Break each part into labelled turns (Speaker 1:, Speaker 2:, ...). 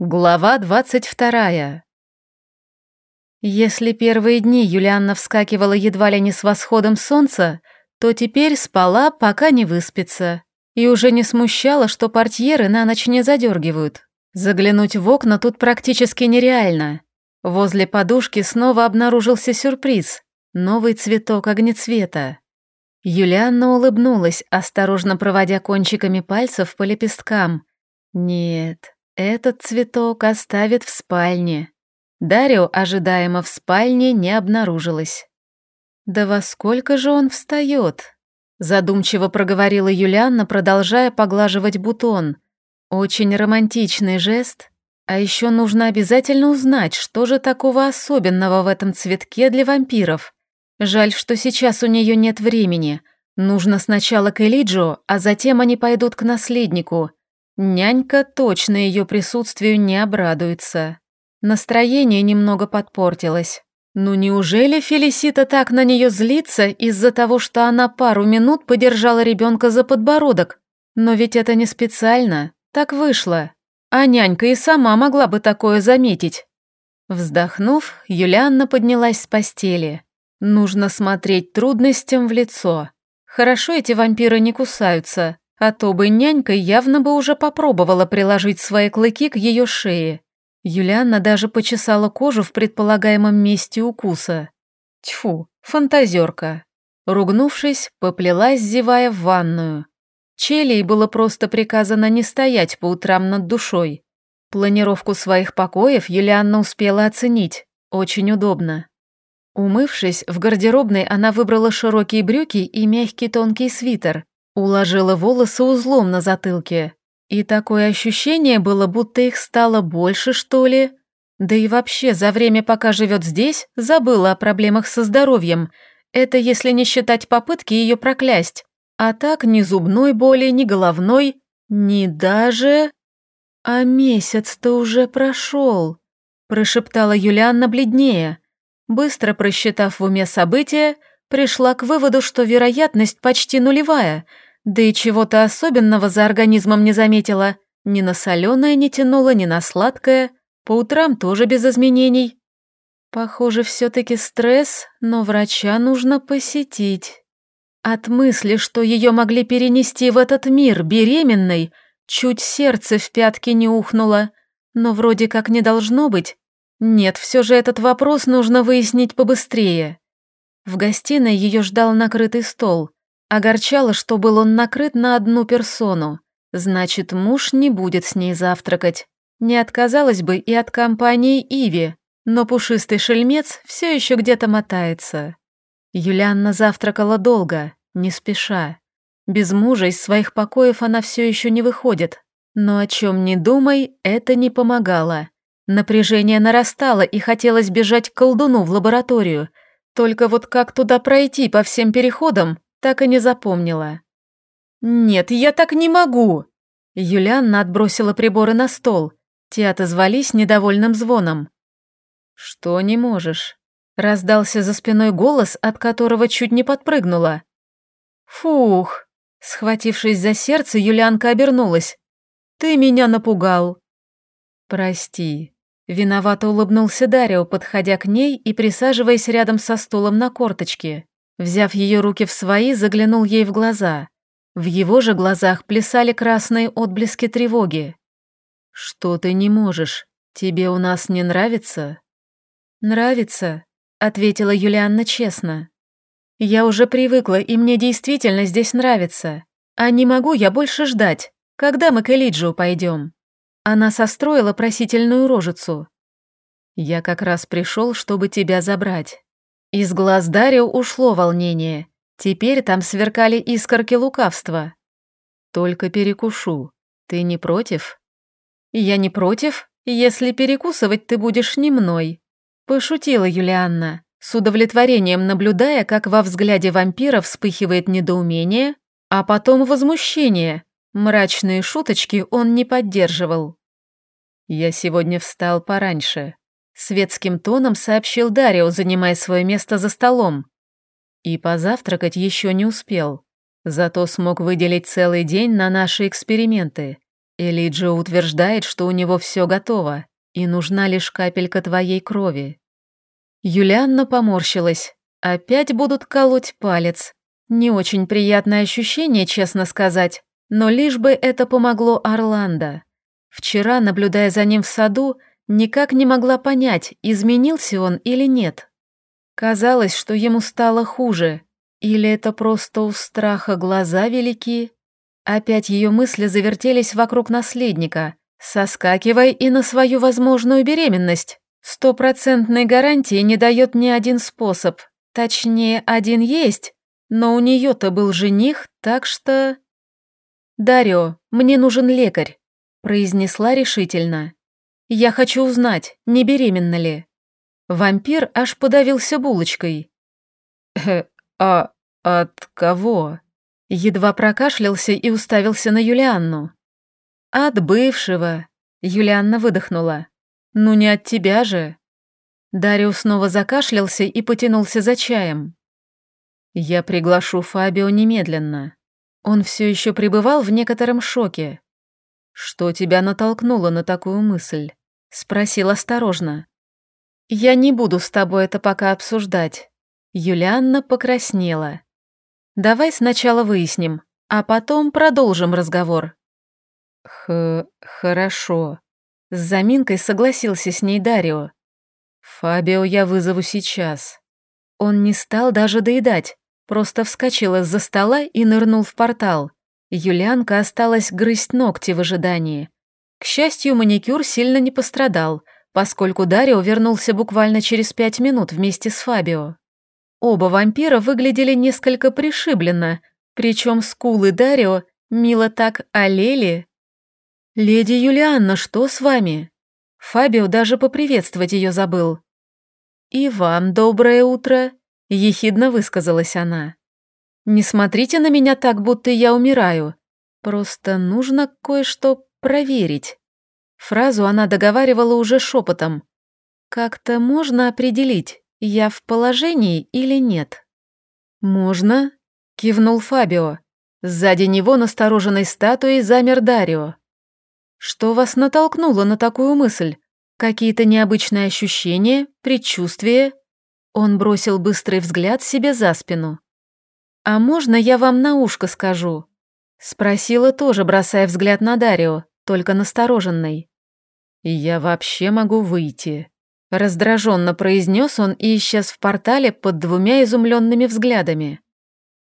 Speaker 1: Глава двадцать вторая. Если первые дни Юлианна вскакивала едва ли не с восходом солнца, то теперь спала, пока не выспится. И уже не смущало, что портьеры на ночь не задергивают. Заглянуть в окна тут практически нереально. Возле подушки снова обнаружился сюрприз — новый цветок огнецвета. Юлианна улыбнулась, осторожно проводя кончиками пальцев по лепесткам. Нет, этот цветок оставит в спальне. Дарио ожидаемо в спальне не обнаружилось. «Да во сколько же он встает?» Задумчиво проговорила Юлианна, продолжая поглаживать бутон. Очень романтичный жест. А еще нужно обязательно узнать, что же такого особенного в этом цветке для вампиров. Жаль, что сейчас у нее нет времени. Нужно сначала к Элиджо, а затем они пойдут к наследнику. Нянька точно ее присутствию не обрадуется. Настроение немного подпортилось. Ну неужели Фелисита так на нее злится из-за того, что она пару минут подержала ребенка за подбородок? Но ведь это не специально, так вышло. А нянька и сама могла бы такое заметить. Вздохнув, Юлианна поднялась с постели. Нужно смотреть трудностям в лицо. Хорошо эти вампиры не кусаются, а то бы нянька явно бы уже попробовала приложить свои клыки к ее шее. Юлианна даже почесала кожу в предполагаемом месте укуса. Тьфу, фантазерка. Ругнувшись, поплелась, зевая в ванную. Челей было просто приказано не стоять по утрам над душой. Планировку своих покоев Юлианна успела оценить. Очень удобно. Умывшись, в гардеробной она выбрала широкие брюки и мягкий тонкий свитер, Уложила волосы узлом на затылке. И такое ощущение было, будто их стало больше, что ли. Да и вообще, за время, пока живет здесь, забыла о проблемах со здоровьем. Это если не считать попытки ее проклясть. А так ни зубной боли, ни головной, ни даже... А месяц-то уже прошел, прошептала Юлианна бледнее. Быстро просчитав в уме события, пришла к выводу, что вероятность почти нулевая — да и чего-то особенного за организмом не заметила. Ни на соленое не тянуло, ни на сладкое. По утрам тоже без изменений. Похоже, все-таки стресс, но врача нужно посетить. От мысли, что ее могли перенести в этот мир беременной, чуть сердце в пятки не ухнуло. Но вроде как не должно быть. Нет, все же этот вопрос нужно выяснить побыстрее. В гостиной ее ждал накрытый стол. Огорчало, что был он накрыт на одну персону. Значит, муж не будет с ней завтракать. Не отказалась бы и от компании Иви, но пушистый шельмец все еще где-то мотается. Юлианна завтракала долго, не спеша. Без мужа из своих покоев она все еще не выходит. Но о чем ни думай, это не помогало. Напряжение нарастало и хотелось бежать к колдуну в лабораторию. Только вот как туда пройти по всем переходам, так и не запомнила. «Нет, я так не могу!» Юлианна отбросила приборы на стол. Те отозвались недовольным звоном. «Что не можешь?» Раздался за спиной голос, от которого чуть не подпрыгнула. «Фух!» Схватившись за сердце, Юлианка обернулась. «Ты меня напугал!» «Прости». Виновато улыбнулся Дарио, подходя к ней и присаживаясь рядом со стулом на корточке. Взяв ее руки в свои, заглянул ей в глаза. В его же глазах плясали красные отблески тревоги. «Что ты не можешь? Тебе у нас не нравится?» «Нравится», — ответила Юлианна честно. «Я уже привыкла, и мне действительно здесь нравится. А не могу я больше ждать. Когда мы к Элиджу пойдем?» Она состроила просительную рожицу. «Я как раз пришел, чтобы тебя забрать». Из глаз Дарио ушло волнение. Теперь там сверкали искорки лукавства. «Только перекушу. Ты не против?» «Я не против, если перекусывать ты будешь не мной», — пошутила Юлианна, с удовлетворением наблюдая, как во взгляде вампира вспыхивает недоумение, а потом возмущение. Мрачные шуточки он не поддерживал. «Я сегодня встал пораньше», Светским тоном сообщил Дарио, занимая свое место за столом. И позавтракать еще не успел. Зато смог выделить целый день на наши эксперименты. Элиджа утверждает, что у него все готово, и нужна лишь капелька твоей крови. Юлианна поморщилась. Опять будут колоть палец. Не очень приятное ощущение, честно сказать, но лишь бы это помогло Орландо. Вчера, наблюдая за ним в саду, никак не могла понять, изменился он или нет. Казалось, что ему стало хуже, или это просто у страха глаза велики. Опять ее мысли завертелись вокруг наследника. Соскакивай и на свою возможную беременность. Стопроцентной гарантии не дает ни один способ. Точнее, один есть, но у нее-то был жених, так что... «Дарио, мне нужен лекарь», — произнесла решительно. «Я хочу узнать, не беременна ли». Вампир аж подавился булочкой.
Speaker 2: «Э, а от кого?»
Speaker 1: Едва прокашлялся и уставился на Юлианну. «От бывшего», — Юлианна выдохнула. «Ну не от тебя же». Дарио снова закашлялся и потянулся за чаем. «Я приглашу Фабио немедленно». Он все еще пребывал в некотором шоке. «Что тебя натолкнуло на такую мысль?» — спросил осторожно. «Я не буду с тобой это пока обсуждать». Юлианна покраснела. «Давай сначала выясним, а потом продолжим разговор».
Speaker 2: «Х... хорошо».
Speaker 1: С заминкой согласился с ней Дарио.
Speaker 2: «Фабио я вызову сейчас».
Speaker 1: Он не стал даже доедать, просто вскочил из-за стола и нырнул в портал. Юлианка осталась грызть ногти в ожидании. К счастью, маникюр сильно не пострадал, поскольку Дарио вернулся буквально через пять минут вместе с Фабио. Оба вампира выглядели несколько пришибленно, причем скулы Дарио мило так олели. «Леди Юлианна, что с вами?» Фабио даже поприветствовать ее забыл. «И вам доброе утро», — ехидно высказалась она. «Не смотрите на меня так, будто я умираю. Просто нужно кое-что проверить». Фразу она договаривала уже шепотом. «Как-то можно определить, я в положении или нет?» «Можно?» — кивнул Фабио. Сзади него настороженной статуей замер Дарио. «Что вас натолкнуло на такую мысль? Какие-то необычные ощущения, предчувствия?» Он бросил быстрый взгляд себе за спину. «А можно я вам на ушко скажу?» Спросила тоже, бросая взгляд на Дарио, только настороженный.
Speaker 2: «Я вообще могу выйти», —
Speaker 1: раздраженно произнес он и исчез в портале под двумя изумленными взглядами.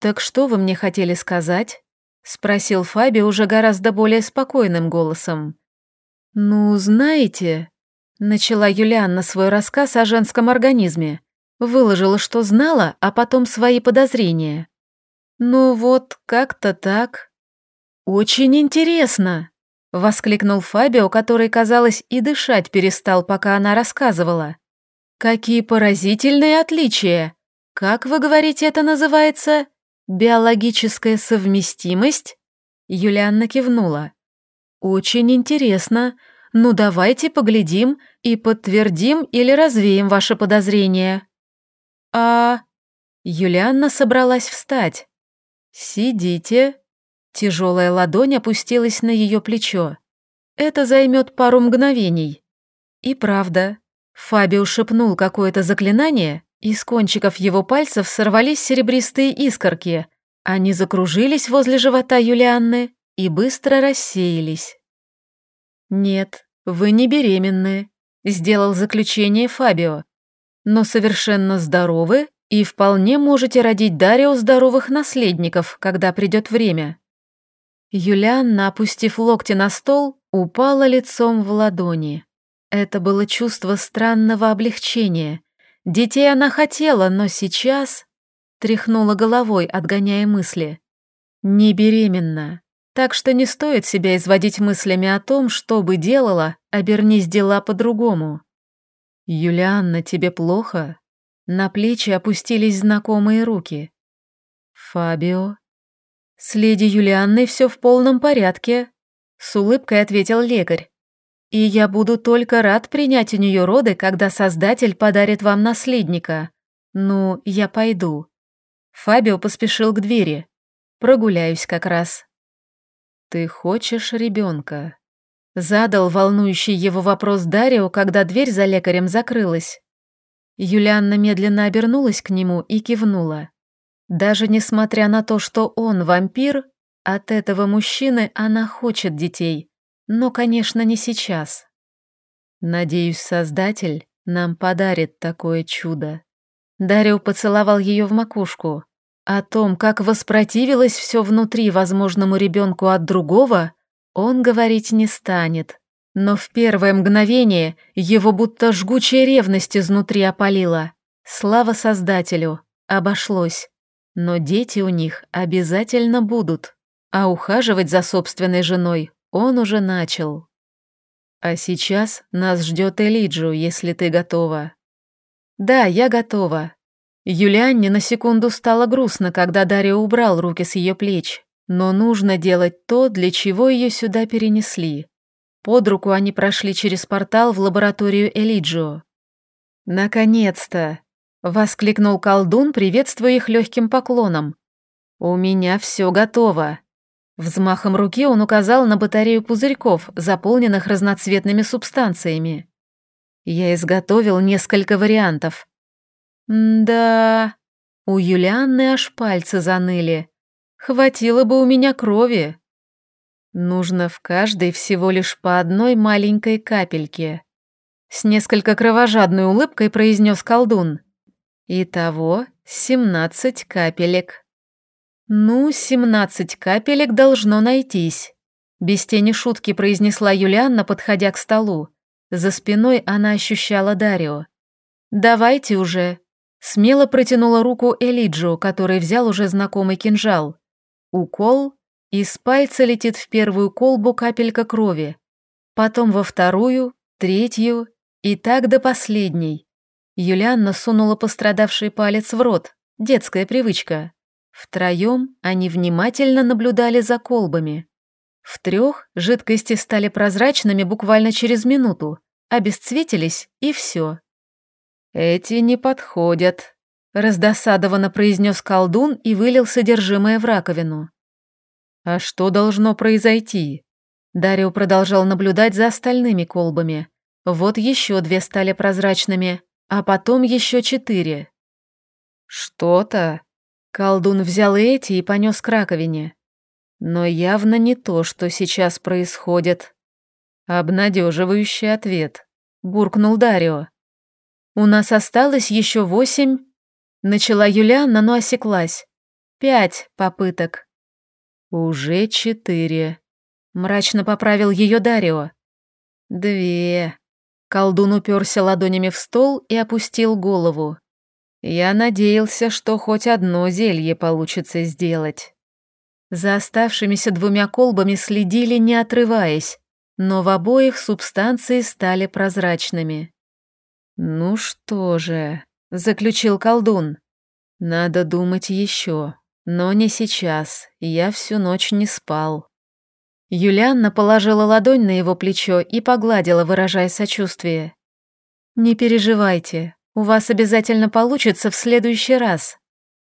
Speaker 1: «Так что вы мне хотели сказать?» — спросил Фаби уже гораздо более спокойным голосом. «Ну, знаете...» — начала Юлианна свой рассказ о женском организме. Выложила, что знала, а потом свои подозрения. «Ну вот, как-то так». «Очень интересно!» — воскликнул Фабио, который, казалось, и дышать перестал, пока она рассказывала. «Какие поразительные отличия! Как, вы говорите, это называется? Биологическая совместимость?» Юлианна кивнула. «Очень интересно. Ну давайте поглядим и подтвердим или развеем ваши подозрения». «А...» Юлианна собралась встать. «Сидите». Тяжелая ладонь опустилась на ее плечо. «Это займет пару мгновений». И правда, Фабио шепнул какое-то заклинание, и с кончиков его пальцев сорвались серебристые искорки. Они закружились возле живота Юлианны и быстро рассеялись. «Нет, вы не беременны», — сделал заключение Фабио. «Но совершенно здоровы и вполне можете родить Дарио здоровых наследников, когда придет время». Юлианна, опустив локти на стол, упала лицом в ладони. Это было чувство странного облегчения — Детей она хотела, но сейчас... Тряхнула головой, отгоняя мысли. Не беременна. Так что не стоит себя изводить мыслями о том, что бы делала, обернись дела по-другому. «Юлианна, тебе плохо?» На плечи опустились знакомые руки. «Фабио?» «С леди Юлианной все в полном порядке», — с улыбкой ответил лекарь. И я буду только рад принять у нее роды, когда Создатель подарит вам наследника. Ну, я пойду. Фабио поспешил к двери. Прогуляюсь как раз.
Speaker 2: «Ты хочешь ребенка?» Задал волнующий его вопрос Дарио, когда дверь за лекарем закрылась. Юлианна медленно обернулась к нему и кивнула. Даже несмотря на то, что он вампир, от этого мужчины она хочет детей, но, конечно, не сейчас. Надеюсь, Создатель нам подарит такое чудо. Дарио поцеловал ее в макушку. О том, как воспротивилось все внутри возможному ребенку от другого, он говорить не станет. Но в первое мгновение его будто жгучая ревность изнутри опалила. Слава Создателю, обошлось. Но дети у них обязательно будут. А ухаживать за собственной женой он уже начал. А сейчас нас ждет Элиджу, если ты готова. Да, я готова. Юлианне на секунду стало грустно, когда Дарья убрал руки с ее плеч, но нужно делать то, для чего ее сюда перенесли. Под руку они прошли через портал в лабораторию Элиджио. «Наконец-то!» — воскликнул колдун, приветствуя их легким поклоном. «У меня все готово!» Взмахом руки он указал на батарею пузырьков, заполненных разноцветными субстанциями. Я изготовил несколько вариантов. да, у Юлианны аж пальцы заныли. Хватило бы у меня крови. Нужно в каждой всего лишь по одной маленькой капельке. С несколько кровожадной улыбкой произнес колдун. Итого семнадцать капелек. «Ну, семнадцать капелек должно найтись», — без тени шутки произнесла Юлианна, подходя к столу. За спиной она ощущала Дарио. «Давайте уже». Смело протянула руку Элиджо, который взял уже знакомый кинжал. Укол, из пальца летит в первую колбу капелька крови, потом во вторую, третью и так до последней. Юлианна сунула пострадавший палец в рот, детская привычка. Втроем они внимательно наблюдали за колбами. В трех жидкости стали прозрачными буквально через минуту, обесцветились и все. «Эти не подходят», — раздосадованно произнес колдун и вылил содержимое в раковину. «А что должно произойти?» Дарио продолжал наблюдать за остальными колбами. Вот еще две стали прозрачными, а потом еще четыре. «Что-то», Колдун взял эти и понес к раковине. Но явно не то, что сейчас происходит. Обнадеживающий ответ. Буркнул Дарио. «У нас осталось еще восемь...» Начала Юлианна, но осеклась. «Пять попыток». «Уже четыре», — мрачно поправил ее Дарио. «Две». Колдун уперся ладонями в стол и опустил голову. Я надеялся, что хоть одно зелье получится сделать. За оставшимися двумя колбами следили, не отрываясь, но в обоих субстанции стали прозрачными. «Ну что же», — заключил колдун, — «надо думать еще, но не сейчас, я всю ночь не спал». Юлианна положила ладонь на его плечо и погладила, выражая сочувствие. «Не переживайте, у вас обязательно получится в следующий раз».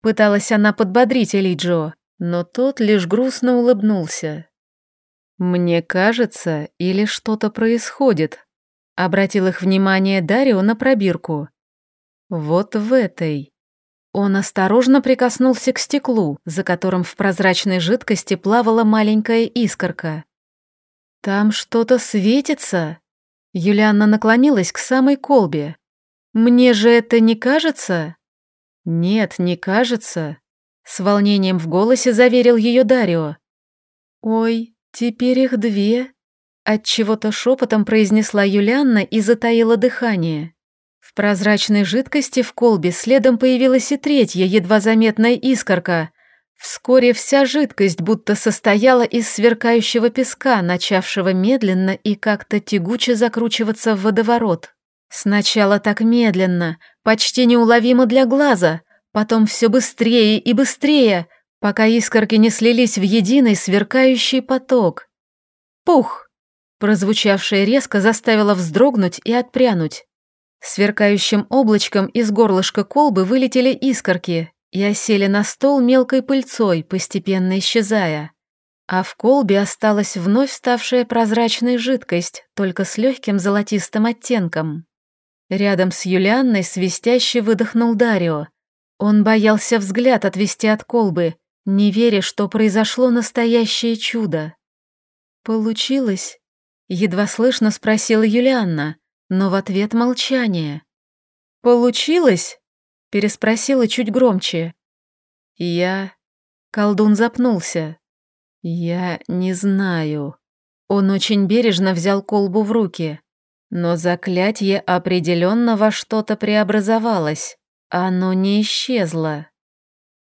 Speaker 2: Пыталась она подбодрить Элиджо, но тот лишь грустно улыбнулся. «Мне кажется, или что-то происходит», — обратил их внимание Дарио на пробирку. «Вот в этой». Он осторожно прикоснулся к стеклу, за которым в прозрачной жидкости плавала маленькая искорка. «Там что-то светится?» Юлианна наклонилась к самой колбе. «Мне же это не кажется?» «Нет, не кажется», — с волнением в голосе заверил ее Дарио. «Ой, теперь их две», — отчего-то шепотом произнесла Юлианна и затаила дыхание. В прозрачной жидкости в колбе следом появилась и третья, едва заметная искорка. Вскоре вся жидкость будто состояла из сверкающего песка, начавшего медленно и как-то тягуче закручиваться в водоворот. Сначала так медленно, почти неуловимо для глаза, потом все быстрее и быстрее, пока искорки не слились в единый сверкающий поток. Пух! Прозвучавшее резко заставило вздрогнуть и отпрянуть. Сверкающим облачком из горлышка колбы вылетели искорки и осели на стол мелкой пыльцой, постепенно исчезая.
Speaker 1: а в колбе осталась вновь ставшая прозрачной жидкость, только с легким золотистым оттенком. Рядом с Юлианной свистяще выдохнул Дарио. Он боялся взгляд отвести от колбы, не веря, что произошло настоящее чудо. «Получилось?» — едва слышно спросила Юлианна, но в ответ молчание. «Получилось?» — переспросила чуть громче. «Я...» — колдун запнулся. «Я не знаю». Он очень бережно взял колбу в руки. Но заклятие определенно во что-то преобразовалось. Оно не исчезло.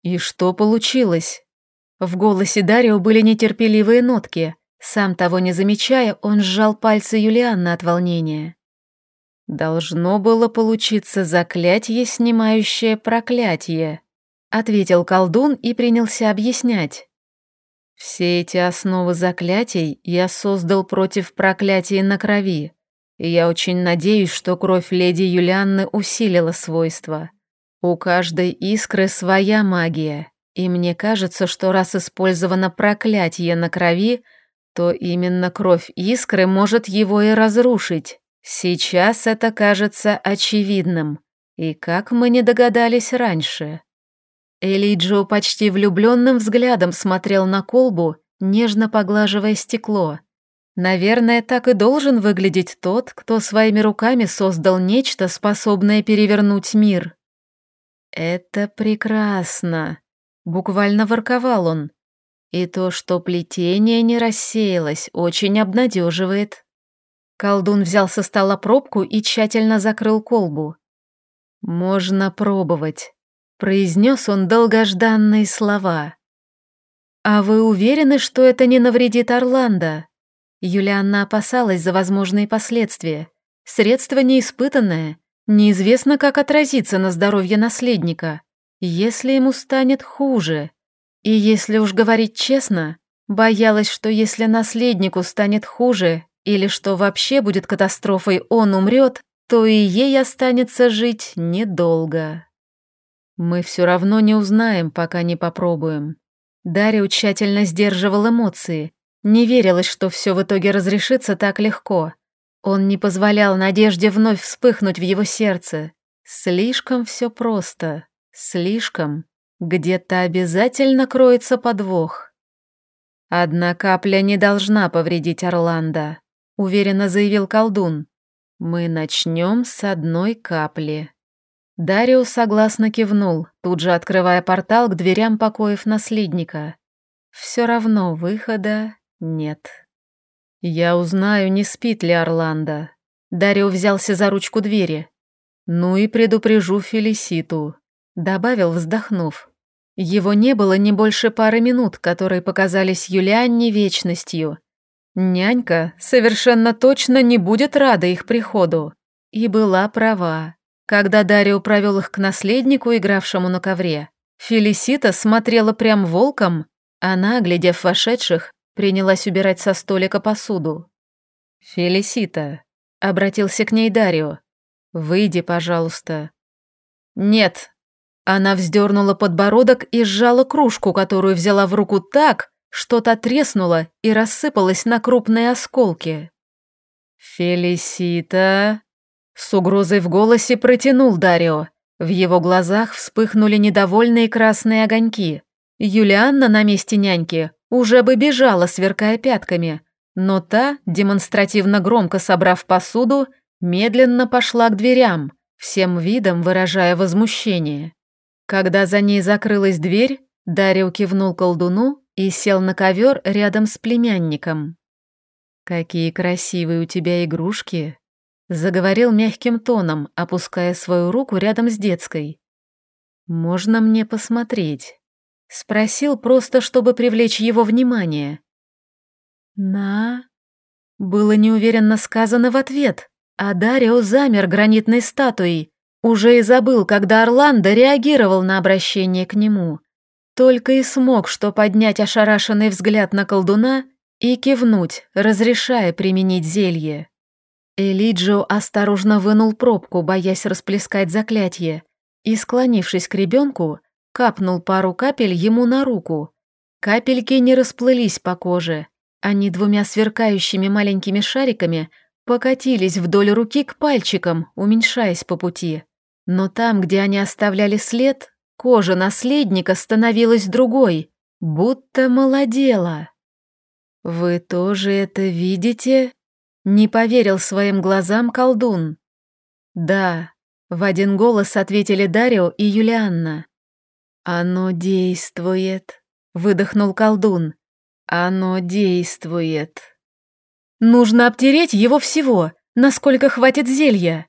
Speaker 1: И что получилось? В голосе Дарио были нетерпеливые нотки. Сам того не замечая, он сжал пальцы Юлианны от волнения. «Должно было получиться заклятие, снимающее проклятие», ответил колдун и принялся объяснять. Все эти основы заклятий я создал против проклятий на крови, и я очень надеюсь, что кровь леди Юлианны усилила свойства. У каждой искры своя магия, и мне кажется, что раз использовано проклятие на крови, то именно кровь искры может его и разрушить. Сейчас это кажется очевидным. И как мы не догадались раньше? Элиджо почти влюбленным взглядом смотрел на колбу, нежно поглаживая стекло. Наверное, так и должен выглядеть тот, кто своими руками создал нечто, способное перевернуть мир. «Это прекрасно», — буквально ворковал он. И то, что плетение не рассеялось, очень обнадеживает. Колдун взял со стола пробку и тщательно закрыл колбу. «Можно пробовать» произнес он долгожданные слова. «А вы уверены, что это не навредит Орландо?» Юлианна опасалась за возможные последствия. Средство неиспытанное, неизвестно, как отразится на здоровье наследника, если ему станет хуже. И если уж говорить честно, боялась, что если наследнику станет хуже, или что вообще будет катастрофой, он умрет, то и ей останется жить недолго. Мы все равно не узнаем, пока не попробуем. Дарио тщательно сдерживал эмоции. Не верилось, что все в итоге разрешится так легко. Он не позволял надежде вновь вспыхнуть в его сердце. Слишком все просто. Слишком. Где-то обязательно кроется подвох. «Одна капля не должна повредить Орландо», — уверенно заявил колдун. «Мы начнем с одной капли». Дариус согласно кивнул, тут же открывая портал к дверям покоев наследника. Все равно выхода нет. Я узнаю, не спит ли Орландо. Дарио взялся за ручку двери. Ну и предупрежу Фелиситу, добавил, вздохнув. Его не было не больше пары минут, которые показались Юлианне вечностью. Нянька совершенно точно не будет рада их приходу. И была права. Когда Дарио провел их к наследнику, игравшему на ковре, Фелисита смотрела прям волком, она, глядев вошедших, принялась убирать со столика посуду. «Фелисита», — обратился к ней Дарио, — «выйди, пожалуйста». «Нет». Она вздернула подбородок и сжала кружку, которую взяла в руку так, что то треснула и рассыпалась на крупные осколки. «Фелисита», с угрозой в голосе протянул Дарио. В его глазах вспыхнули недовольные красные огоньки. Юлианна на месте няньки уже бы бежала, сверкая пятками, но та, демонстративно громко собрав посуду, медленно пошла к дверям, всем видом выражая возмущение. Когда за ней закрылась дверь, Дарио кивнул колдуну и сел на ковер рядом с племянником. «Какие красивые у тебя игрушки!» Заговорил мягким тоном, опуская свою руку рядом с детской. «Можно мне посмотреть?» Спросил просто, чтобы привлечь его внимание. «На...» Было неуверенно сказано в ответ, а Дарио замер гранитной статуей. Уже и забыл, когда Орландо реагировал на обращение к нему. Только и смог, что поднять ошарашенный взгляд на колдуна и кивнуть, разрешая применить зелье. Элиджо осторожно вынул пробку, боясь расплескать заклятие, и, склонившись к ребенку, капнул пару капель ему на руку.
Speaker 2: Капельки не расплылись по коже. Они двумя сверкающими маленькими шариками покатились вдоль руки к пальчикам, уменьшаясь по пути. Но там, где они оставляли след, кожа наследника становилась другой, будто молодела. «Вы тоже это видите?» — не поверил своим глазам колдун. «Да», — в один голос ответили Дарио и Юлианна. «Оно действует», — выдохнул колдун. «Оно действует». «Нужно обтереть его всего, насколько хватит зелья».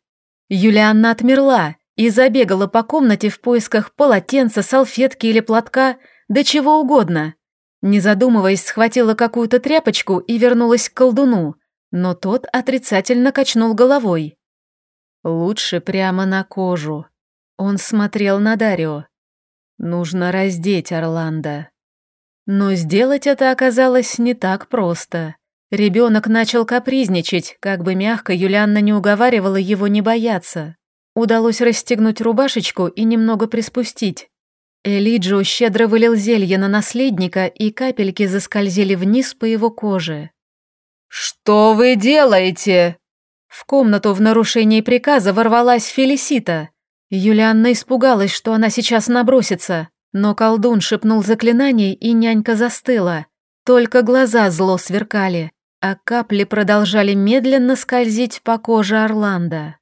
Speaker 2: Юлианна отмерла и забегала по комнате в поисках полотенца, салфетки или платка, да чего угодно. Не задумываясь, схватила какую-то тряпочку и вернулась к колдуну, но тот отрицательно качнул головой. «Лучше прямо на кожу». Он смотрел на Дарио. «Нужно раздеть Орландо». Но сделать это оказалось не так просто. Ребенок начал капризничать, как бы мягко Юлианна не уговаривала его не бояться. Удалось расстегнуть рубашечку и немного приспустить. Элиджо щедро вылил зелье на наследника, и капельки заскользили вниз по его коже. «Что вы делаете?» В комнату в нарушении приказа ворвалась Фелисита. Юлианна испугалась, что она сейчас набросится, но колдун шепнул заклинание, и нянька застыла. Только глаза зло сверкали, а капли продолжали медленно скользить по коже Орландо.